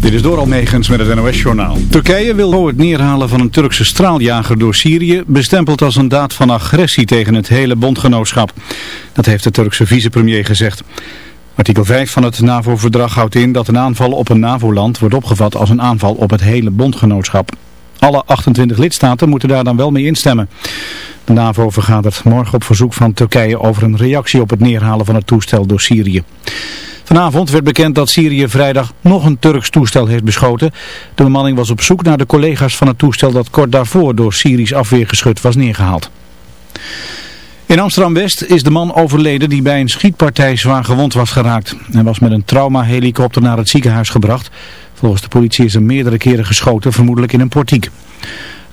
Dit is door Almegens met het NOS-journaal. Turkije wil het neerhalen van een Turkse straaljager door Syrië bestempeld als een daad van agressie tegen het hele bondgenootschap. Dat heeft de Turkse vicepremier gezegd. Artikel 5 van het NAVO-verdrag houdt in dat een aanval op een NAVO-land wordt opgevat als een aanval op het hele bondgenootschap. Alle 28 lidstaten moeten daar dan wel mee instemmen. De NAVO vergadert morgen op verzoek van Turkije over een reactie op het neerhalen van het toestel door Syrië. Vanavond werd bekend dat Syrië vrijdag nog een Turks toestel heeft beschoten. De bemanning was op zoek naar de collega's van het toestel dat kort daarvoor door Syrisch afweergeschut was neergehaald. In Amsterdam-West is de man overleden die bij een schietpartij zwaar gewond was geraakt. Hij was met een traumahelikopter naar het ziekenhuis gebracht. Volgens de politie is er meerdere keren geschoten, vermoedelijk in een portiek.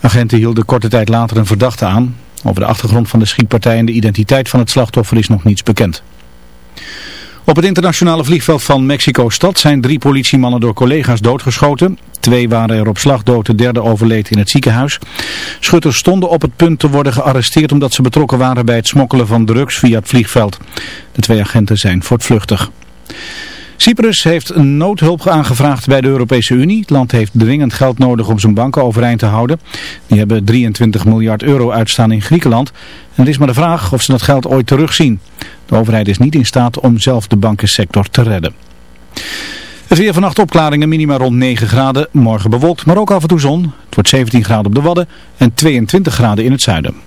Agenten hielden korte tijd later een verdachte aan. Over de achtergrond van de schietpartij en de identiteit van het slachtoffer is nog niets bekend. Op het internationale vliegveld van Mexico-stad zijn drie politiemannen door collega's doodgeschoten. Twee waren er op slag dood, de derde overleed in het ziekenhuis. Schutters stonden op het punt te worden gearresteerd omdat ze betrokken waren bij het smokkelen van drugs via het vliegveld. De twee agenten zijn voortvluchtig. Cyprus heeft noodhulp aangevraagd bij de Europese Unie. Het land heeft dringend geld nodig om zijn banken overeind te houden. Die hebben 23 miljard euro uitstaan in Griekenland. En het is maar de vraag of ze dat geld ooit terugzien. De overheid is niet in staat om zelf de bankensector te redden. Het weer vannacht opklaringen, minima rond 9 graden. Morgen bewolkt, maar ook af en toe zon. Het wordt 17 graden op de Wadden en 22 graden in het zuiden.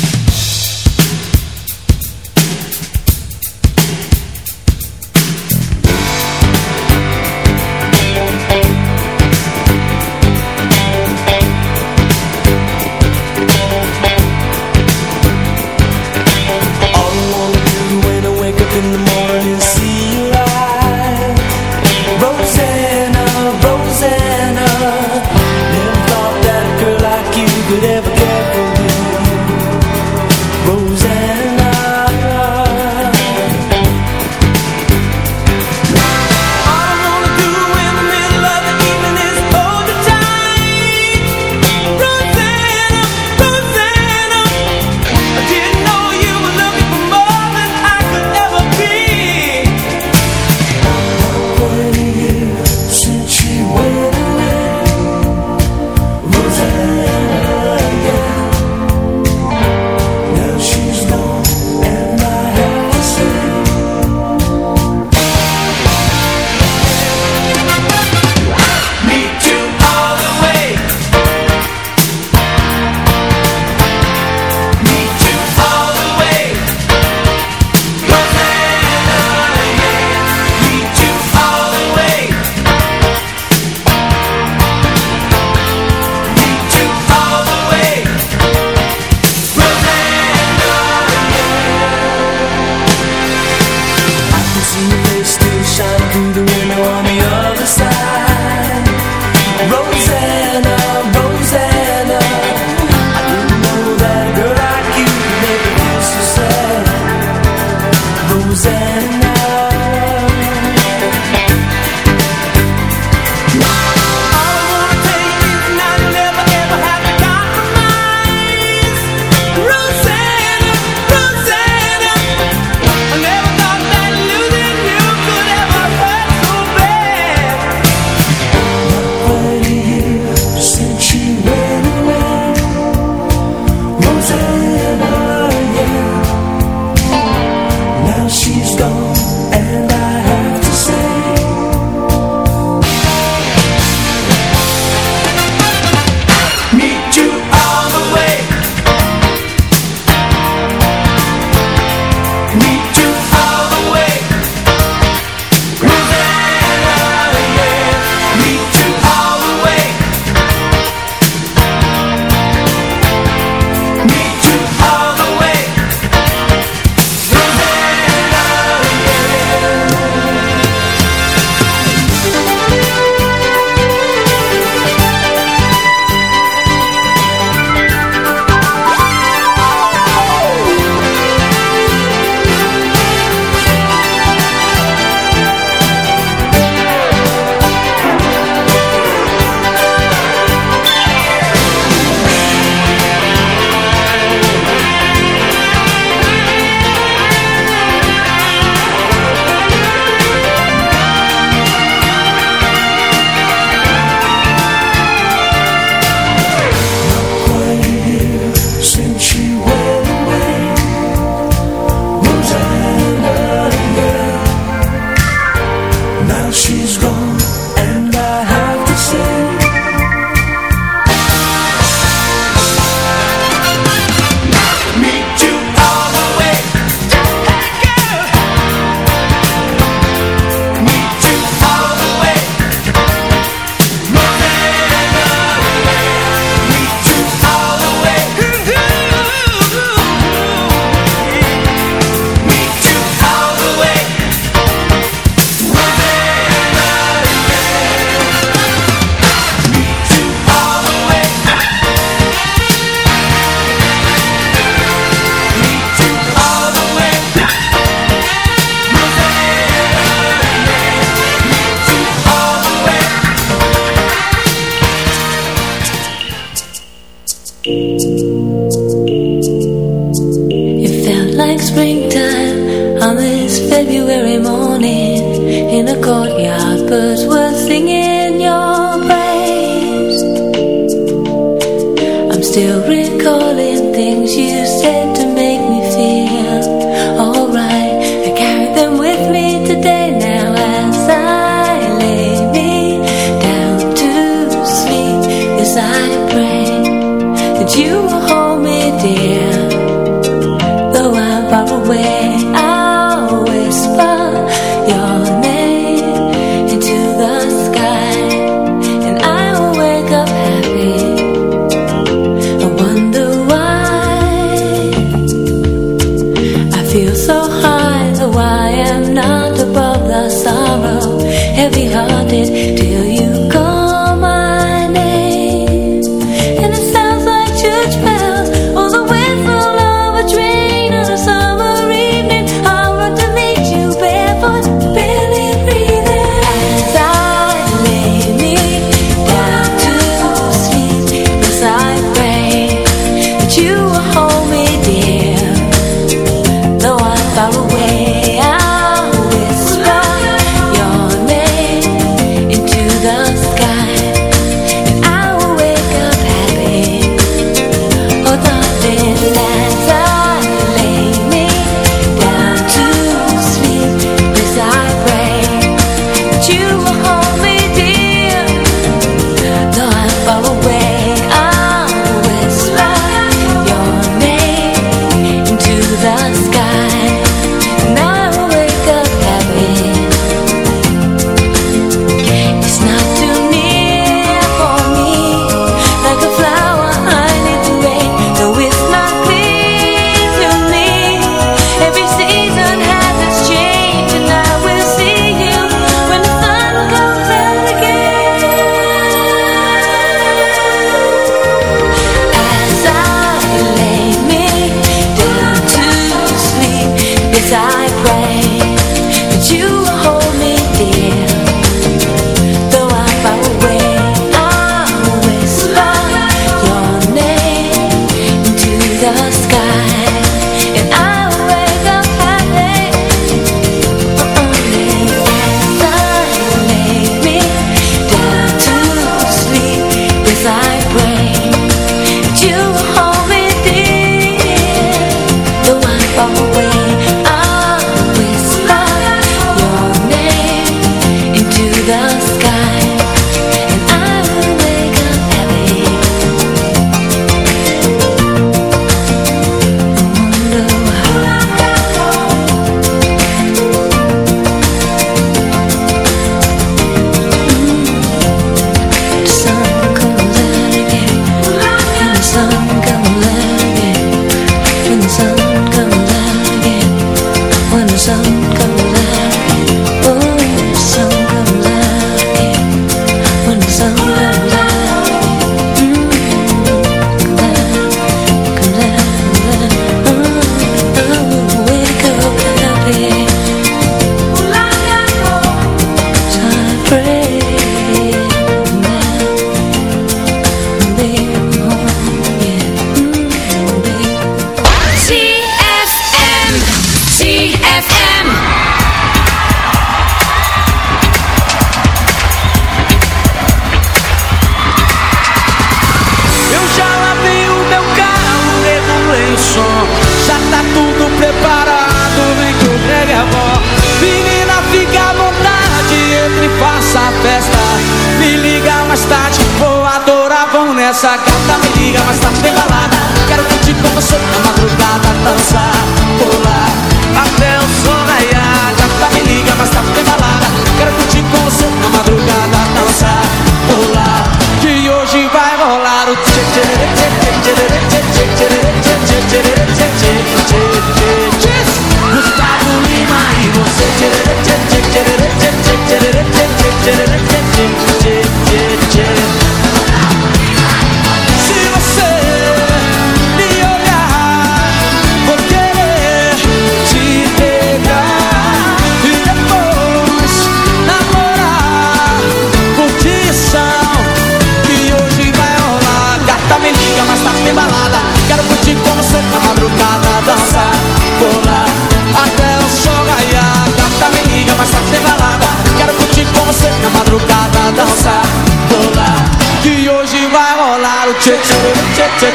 Tip, tip,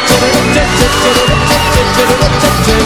tip,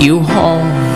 you home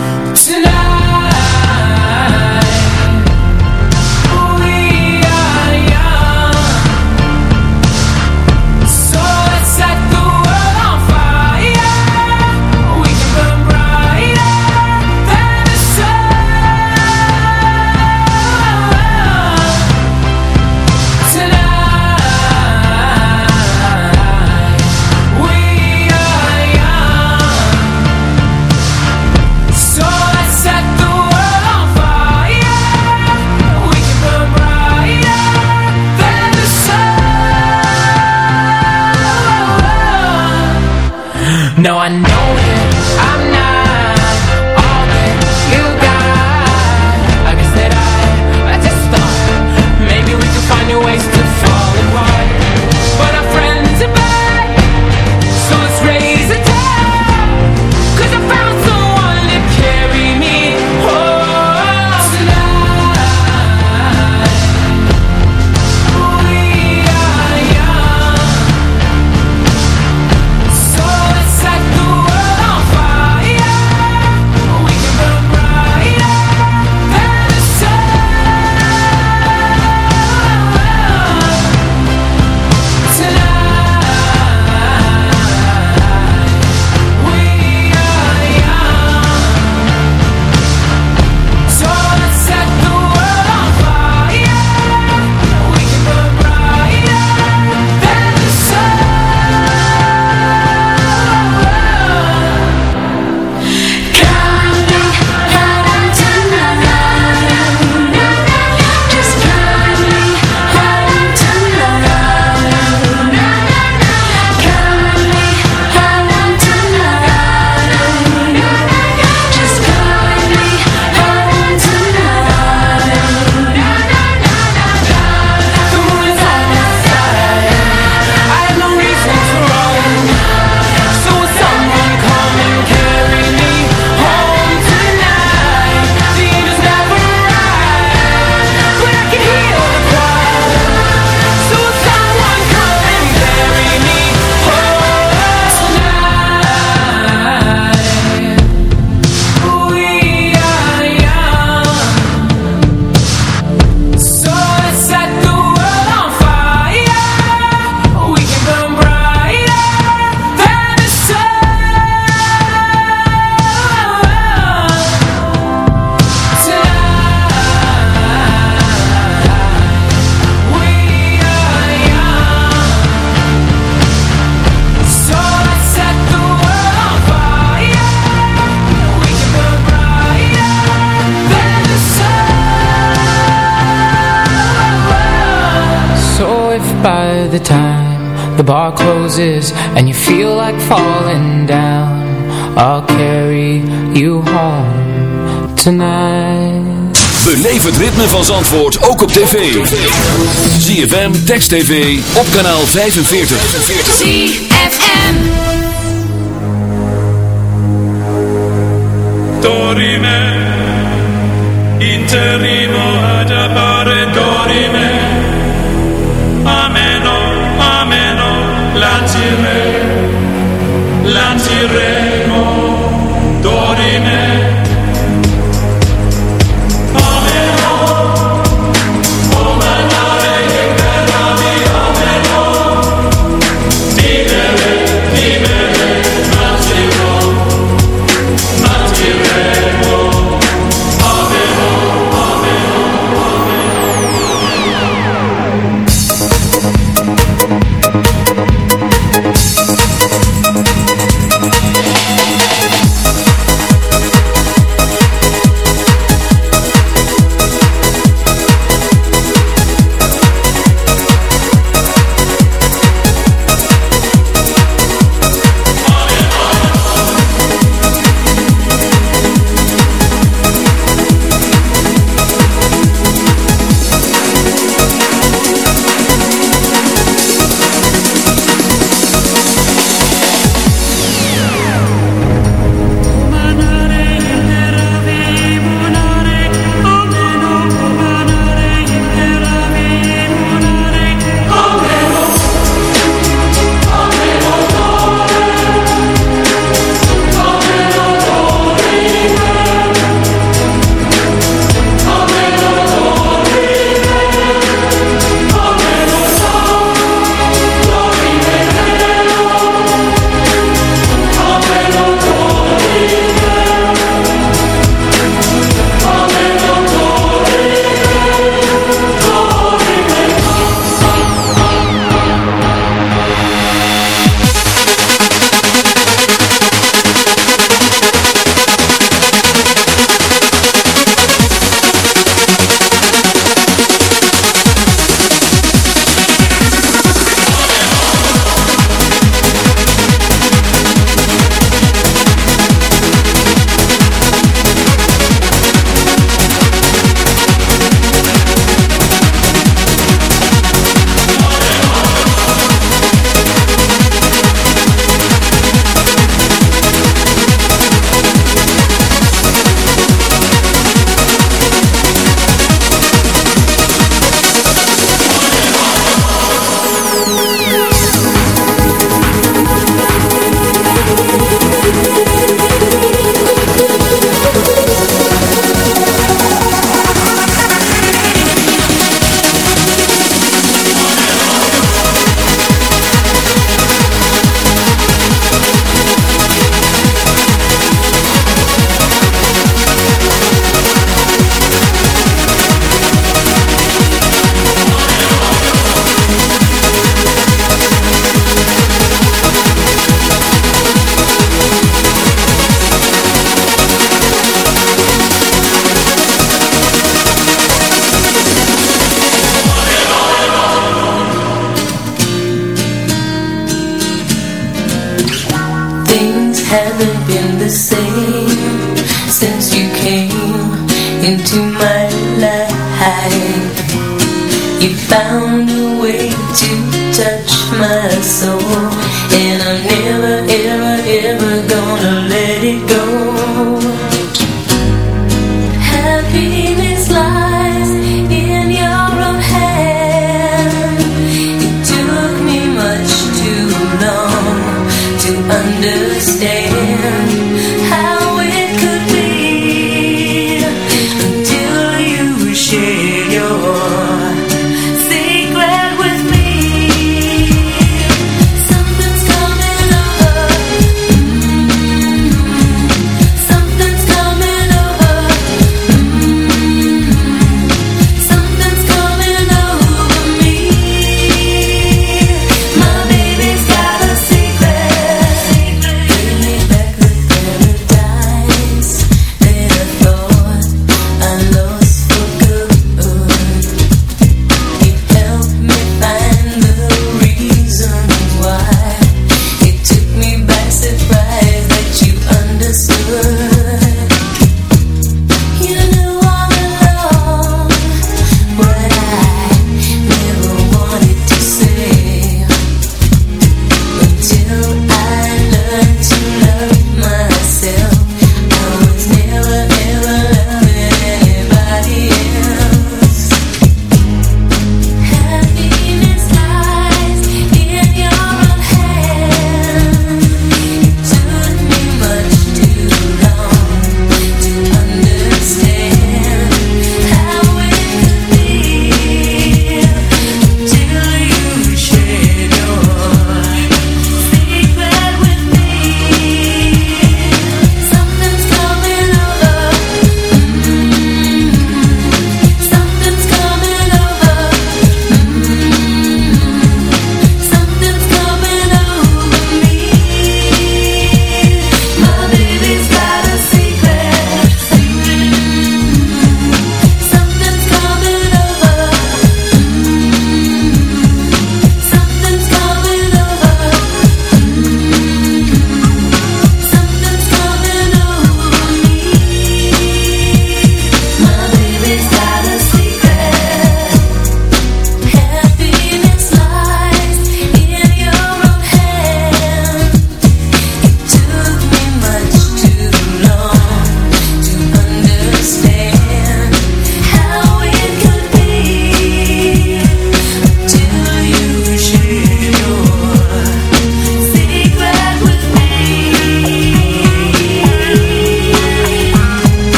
bar closes And you feel like falling down. I'll carry you home tonight. Beleef het ritme van Zandvoort ook op tv. ZFM, Text TV, op kanaal 45 ZFM Dorime Interimo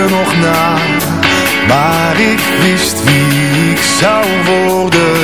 nog na, maar ik wist wie ik zou worden.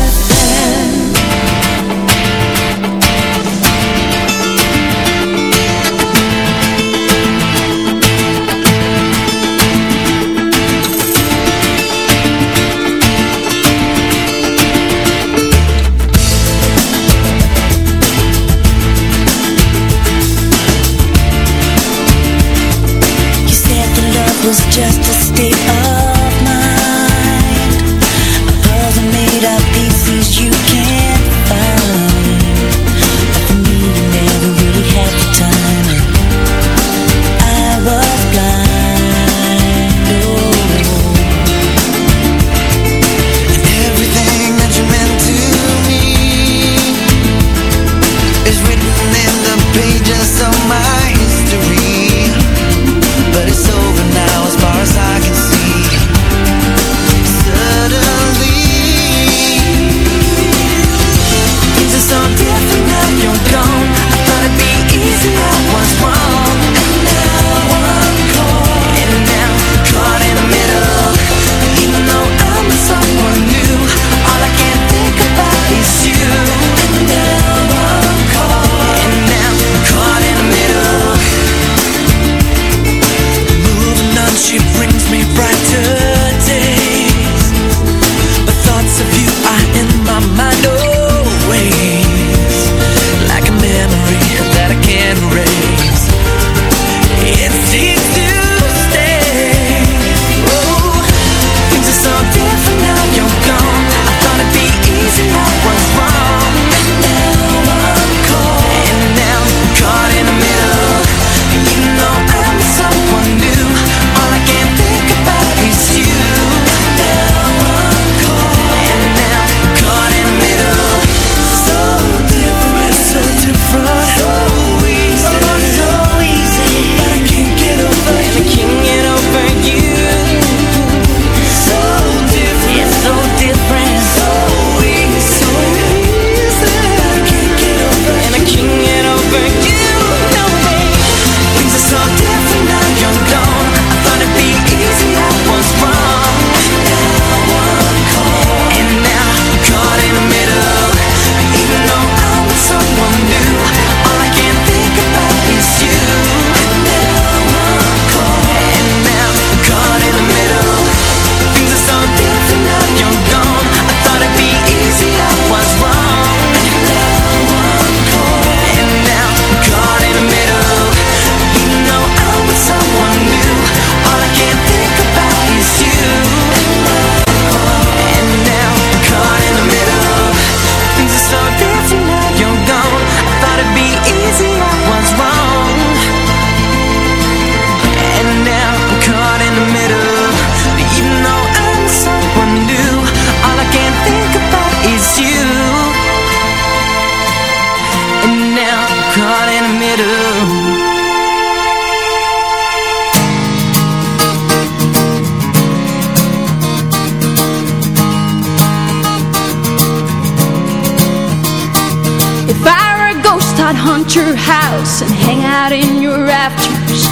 house and hang out in your rafters.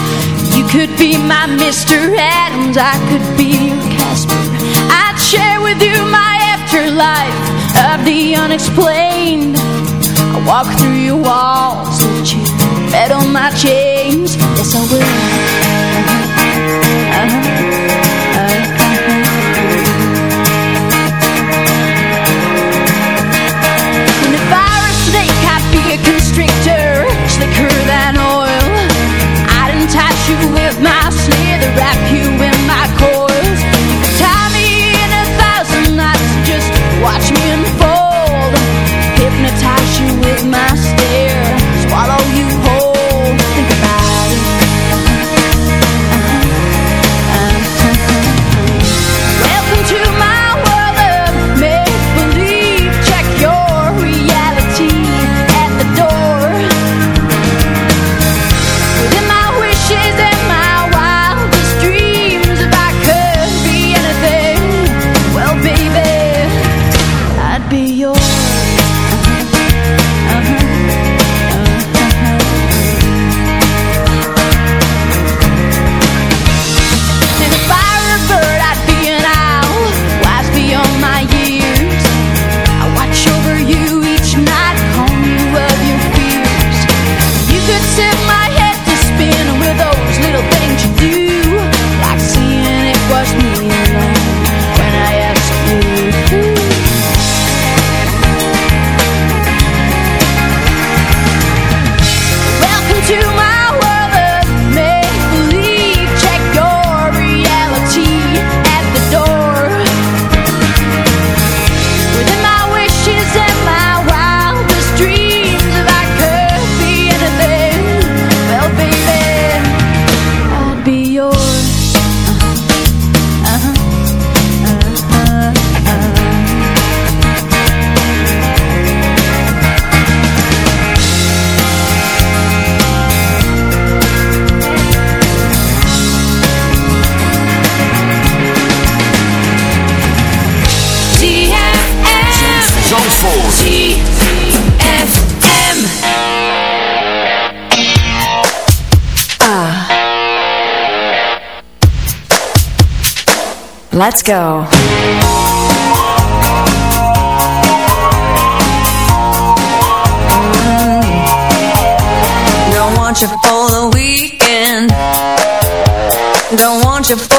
You could be my Mr. Adams, I could be your Casper. I'd share with you my afterlife of the unexplained. I walk through your walls that you bet on my chains. Yes I will. Let's go. Don't want you for the weekend. Don't want you for